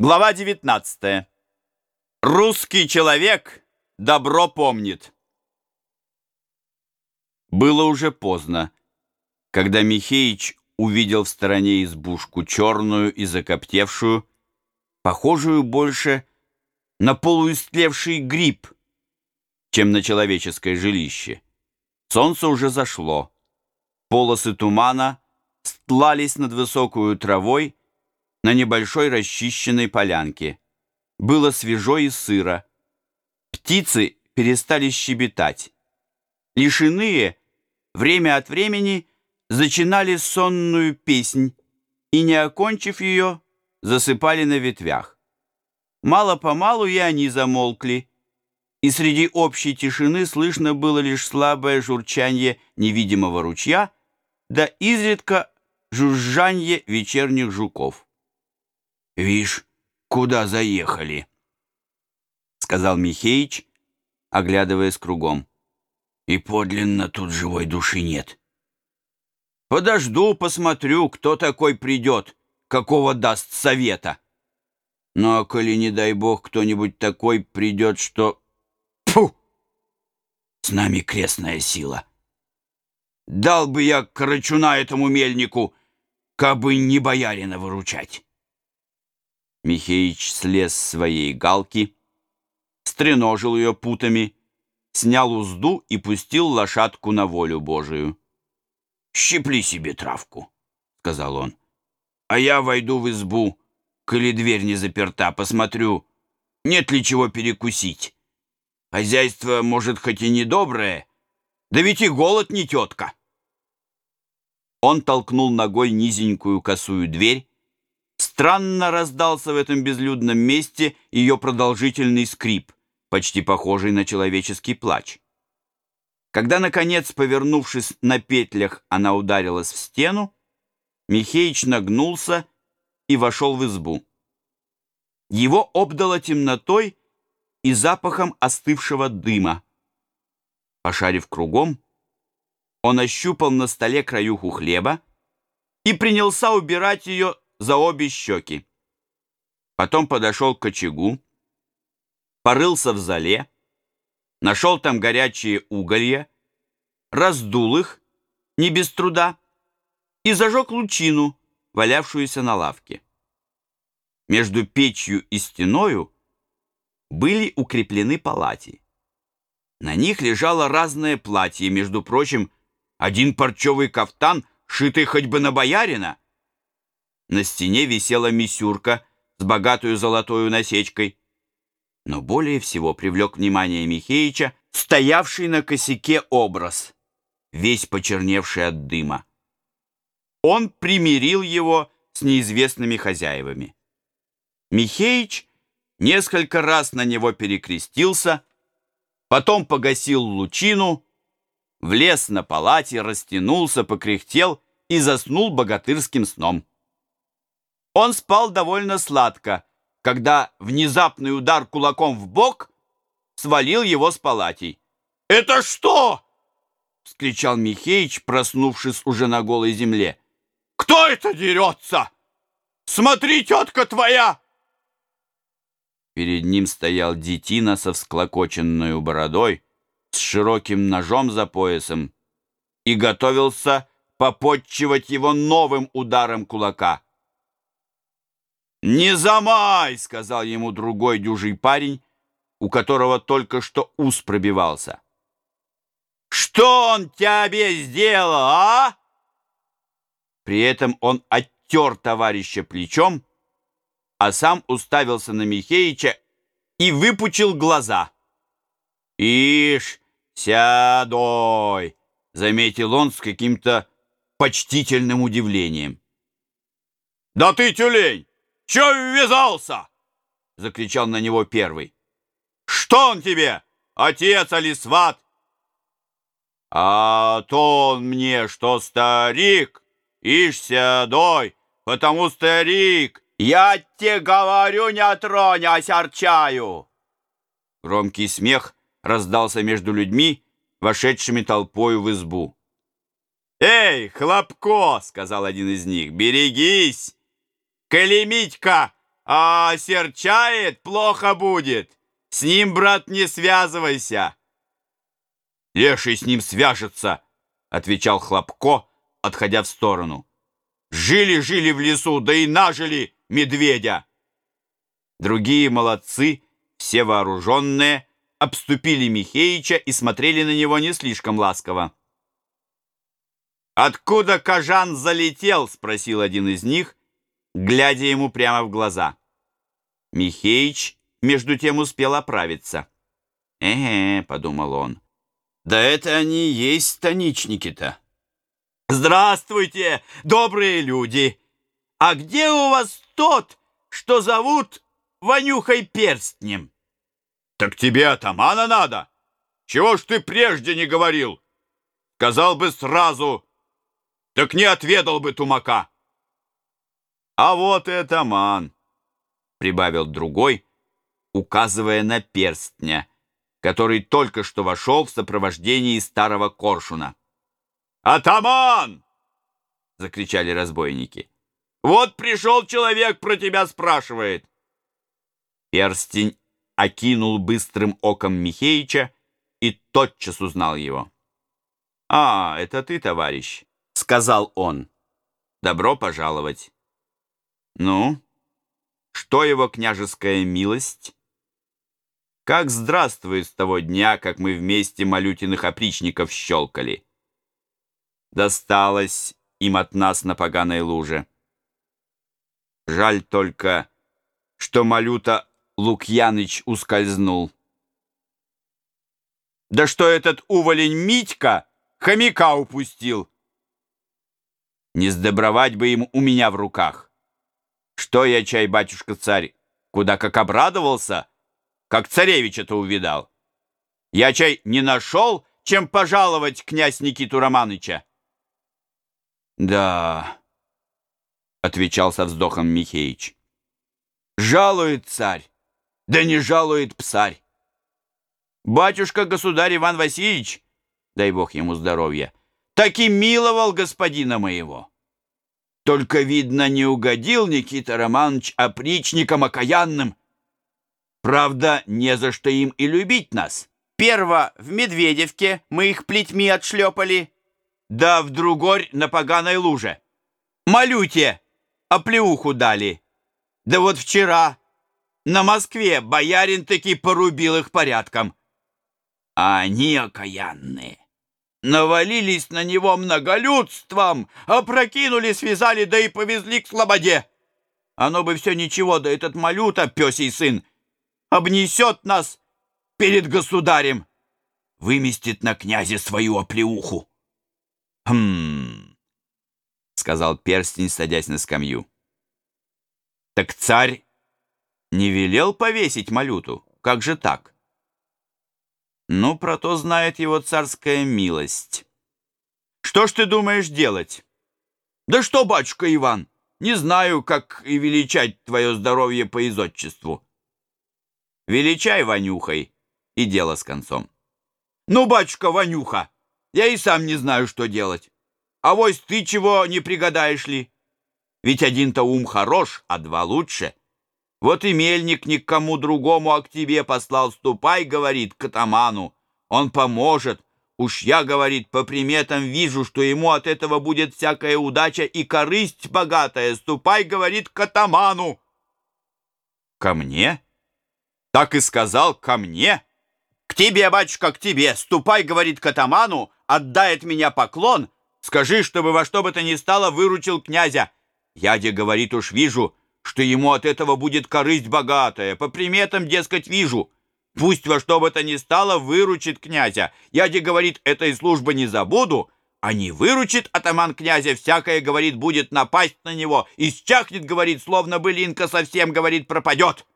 Глава 19. Русский человек добро помнит. Было уже поздно, когда Михеич увидел в стороне избушку черную и закоптевшую, похожую больше на полуистлевший гриб, чем на человеческое жилище. Солнце уже зашло. Полосы тумана стлались над высокую травой, на небольшой расчищенной полянке. Было свежо и сыро. Птицы перестали щебетать. Лишь иные время от времени зачинали сонную песнь и, не окончив ее, засыпали на ветвях. Мало-помалу и они замолкли, и среди общей тишины слышно было лишь слабое журчание невидимого ручья, да изредка жужжанье вечерних жуков. «Вишь, куда заехали?» — сказал Михеич, оглядываясь кругом. «И подлинно тут живой души нет. Подожду, посмотрю, кто такой придет, какого даст совета. Ну, а коли, не дай бог, кто-нибудь такой придет, что... Фу! С нами крестная сила. Дал бы я карачуна этому мельнику, кабы не боярина выручать». Михеич слез с своей галки, стреножил ее путами, снял узду и пустил лошадку на волю Божию. «Щипли себе травку», — сказал он. «А я войду в избу, коли дверь не заперта, посмотрю, нет ли чего перекусить. Хозяйство, может, хоть и недоброе, да ведь и голод не тетка». Он толкнул ногой низенькую косую дверь, Странно раздался в этом безлюдном месте ее продолжительный скрип, почти похожий на человеческий плач. Когда, наконец, повернувшись на петлях, она ударилась в стену, Михеич нагнулся и вошел в избу. Его обдало темнотой и запахом остывшего дыма. Пошарив кругом, он ощупал на столе краюху хлеба и принялся убирать ее за обе щеки. Потом подошел к очагу, порылся в зале, нашел там горячие уголья, раздул их, не без труда, и зажег лучину, валявшуюся на лавке. Между печью и стеною были укреплены палати. На них лежало разное платье, между прочим, один парчевый кафтан, шитый хоть бы на боярина, на стене висела мисюрка с богатую золотою насечкой. Но более всего привлек внимание Михеича стоявший на косяке образ, весь почерневший от дыма. Он примирил его с неизвестными хозяевами. Михеич несколько раз на него перекрестился, потом погасил лучину, влез на палате, растянулся, покряхтел и заснул богатырским сном. Он спал довольно сладко, когда внезапный удар кулаком в бок свалил его с палатей. «Это что?» — вскричал Михеич, проснувшись уже на голой земле. «Кто это дерется? Смотри, тетка твоя!» Перед ним стоял детина со всклокоченной бородой, с широким ножом за поясом и готовился попотчевать его новым ударом кулака. «Не замай!» — сказал ему другой дюжий парень, у которого только что ус пробивался. «Что он тебе сделал, а?» При этом он оттер товарища плечом, а сам уставился на Михеича и выпучил глаза. «Ишь, сядой!» — заметил он с каким-то почтительным удивлением. «Да ты тюлень! Че ввязался?» — закричал на него первый. «Что он тебе, отец или сват?» «А то он мне, что старик, ишь седой, потому старик, я тебе говорю, не тронь, а серчаю!» Громкий смех раздался между людьми, вошедшими толпою в избу. «Эй, Хлопко!» — сказал один из них. «Берегись! Коли Митька А серчает, плохо будет. С ним, брат, не связывайся. Леший с ним свяжется, отвечал Хлопко, отходя в сторону. Жили-жили в лесу, да и нажили медведя. Другие молодцы, все вооруженные, обступили Михеича и смотрели на него не слишком ласково. «Откуда Кажан залетел?» — спросил один из них, глядя ему прямо в глаза. Михеич между тем успел оправиться. «Эге», — подумал он, — «да это они есть станичники-то». «Здравствуйте, добрые люди! А где у вас тот, что зовут Ванюхой Перстнем?» «Так тебе атамана надо! Чего ж ты прежде не говорил? Сказал бы сразу, так не отведал бы тумака!» «А вот и атаман!» — прибавил другой, указывая на перстня, который только что вошел в сопровождении старого коршуна. «Атаман!» — закричали разбойники. «Вот пришел человек, про тебя спрашивает!» Перстень окинул быстрым оком Михеича и тотчас узнал его. «А, это ты, товарищ», — сказал он. «Добро пожаловать». «Ну, что его княжеская милость?» «Как здравствует с того дня, как мы вместе малютиных опричников щелкали?» «Досталось им от нас на поганой луже». Жаль только, что Малюта Лукьяныч ускользнул. Да что этот уволень Митька хомяка упустил? Не сдобровать бы ему у меня в руках. Что я, чай, батюшка-царь, куда как обрадовался, как царевича-то увидал. Я, чай, не нашел, чем пожаловать князь Никиту Романыча. Да, отвечал со вздохом Михеич. Жалует царь. Да не жалует псарь. Батюшка-государь Иван Васильевич, дай бог ему здоровья, так и миловал господина моего. Только, видно, не угодил Никита Романович опричникам окаянным. Правда, не за что им и любить нас. Перво в Медведевке мы их плетьми отшлепали, да в другорь на поганой луже. Малюте, оплеуху дали. Да вот вчера на Москве боярин таки порубил их порядком. А они окаянные. Навалились на него многолюдством, опрокинули, связали, да и повезли к слободе. Оно бы все ничего, да этот малюта, песий сын, обнесет нас перед государем, выместит на князе свою оплеуху. «Хм...» — сказал перстень, садясь на скамью. «Так царь не велел повесить малюту? Как же так? Ну, про то знает его царская милость. Что ж ты думаешь делать? Да что, батюшка Иван, не знаю, как и величать твое здоровье по изотчеству. Величай Ванюхой, и дело с концом. Ну, батюшка Ванюха, я и сам не знаю, что делать. А вось ты чего не пригадаешь ли? Ведь один-то ум хорош, а два лучше. Вот и мельник ни к кому другому, а к тебе послал. Ступай, говорит, к атаману. Он поможет. Уж я, говорит, по приметам вижу, что ему от этого будет всякая удача и корысть богатая. Ступай, говорит, к атаману. Ко мне? Так и сказал, ко мне. К тебе, батюшка, к тебе. Ступай, говорит, к атаману, отдай от меня поклон. Скажи, чтобы во что бы то ни стало выручил князя. Я, где, говорит, уж вижу, что ему от этого будет корысть богатая. По приметам, дескать, вижу. Пусть во что бы то ни стало выручит князя. Я, де, говорит, этой службы не забуду, а не выручит атаман князя, всякое, говорит, будет напасть на него, исчахнет, говорит, словно былинка совсем, говорит, пропадет.